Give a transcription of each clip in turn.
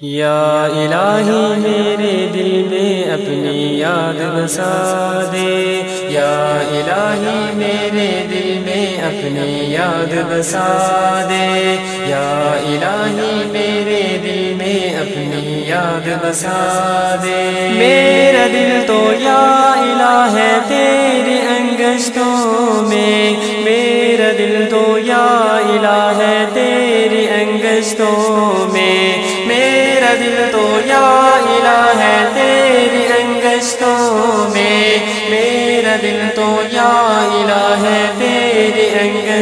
یا الہی میرے دل میں اپنی یاد بسا دے۔ یا الہی میرے دل میں اپنی یاد بسا دے۔ یا الہی میرے دل میں اپنی یاد بسا دے۔ میرا دل تو یا الہ ہے تیرے انگشتوں میں۔ میرا دل تو یا الہ ہے تیری انگشتوں میں۔ تو یا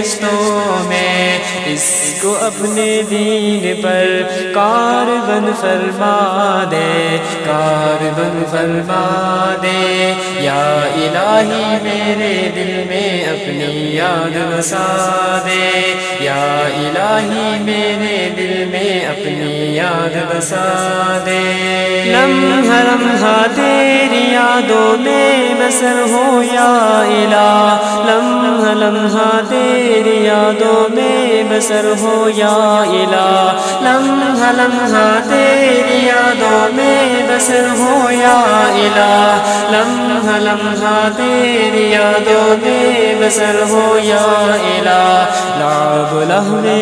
تیری میں، اس کو اپنے دین پر کار بن فرما دے کار بن فرما دے۔ یا الہی میرے دل میں اپنی یاد بسا دے۔ یا الہی میرے دل میں اپنی یاد بسا دے۔ لمحہ لمحہ تیری یادوں میں بسر ہو یا الہ لمحہ لمحہ تیری یادوں میں بسر ہو یا الہ لمحہ لمحہ تیری یادوں میں بسر ہو یا الہ لمحہ لمحہ تیری یادوں میں بسر ہو یا الہ لعب لہوے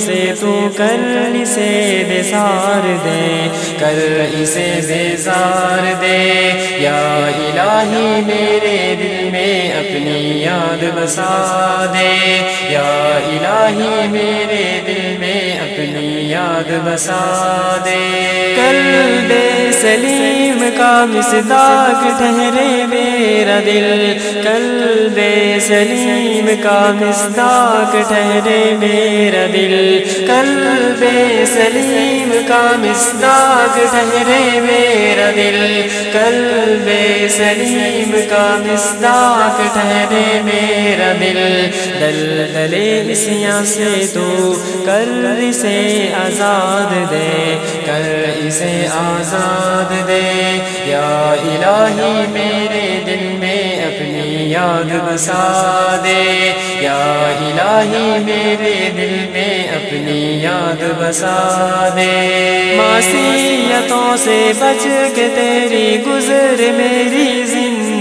سے تو کر اسے بیزار دے، کر اسے بیزار دے۔ یا الہی میرے دل میں اپنی یاد بسا دے۔ یا الہی میرے دل میں اپنی یاد بسا دے۔ کل بے سلیم کا مصداق ٹھہرے میرا دل کل بے سلیم کا مصداق ٹھہرے میرا دل کل بے سلیم کا مصداق ٹھہرے میرا دل کل بے سلیم کا مصداق ٹھہرے میرا دل۔ دل دلے اسیاں سے تو کر اسے آزاد دے، کر اسے آزاد دے۔ یا الہی میرے دل میں اپنی یاد بسا دے۔ یا الہی میرے دل میں اپنی یاد بسا دے۔ معصیتوں سے بچ کے تیری گزر میری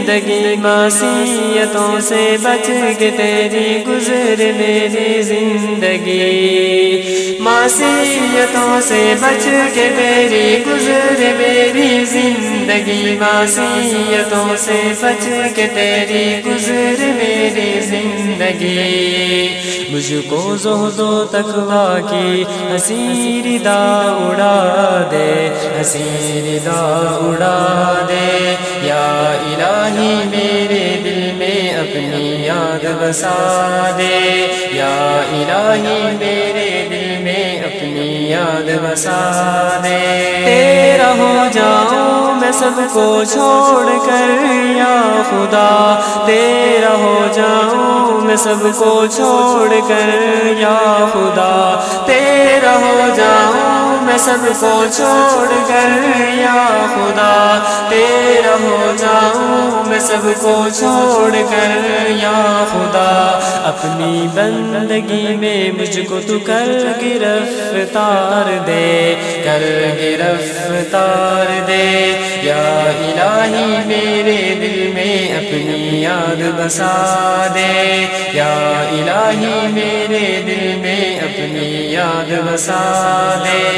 زندگی معصیتوں سے بچ کے تیری گزر میری زندگی۔ معصیتوں سے بچ کے تیری گزر میری زندگی۔ معصیتوں سے بچ کے تیری گزر میری زندگی۔ مجھ کو زہد و تقوا کی حسیر دا اڑا دے حسیر دا اڑا دے۔ یا الہی میرے دل میں اپنی یاد بسا دے۔ یا الہی میرے دل میں اپنی یاد بسا دے۔ تیرا ہو جاؤں میں سب کو چھوڑ کر۔ یا خدا، تیرا ہو جاؤں میں سب کو چھوڑ کر۔ یا خدا، تیرا ہو جاؤں میں سب کو چھوڑ کر یا خدا، تیرا ہو جاؤں، میں سب کو چھوڑ کر یا خدا۔ اپنی بندگی میں مجھ کو تو کر گرفتار دے، کر گرفتار دے۔ یا الہی میرے دل میں اپنی یاد بسا دے۔ یا الہی میرے دل میں اپنی یاد بسا دے۔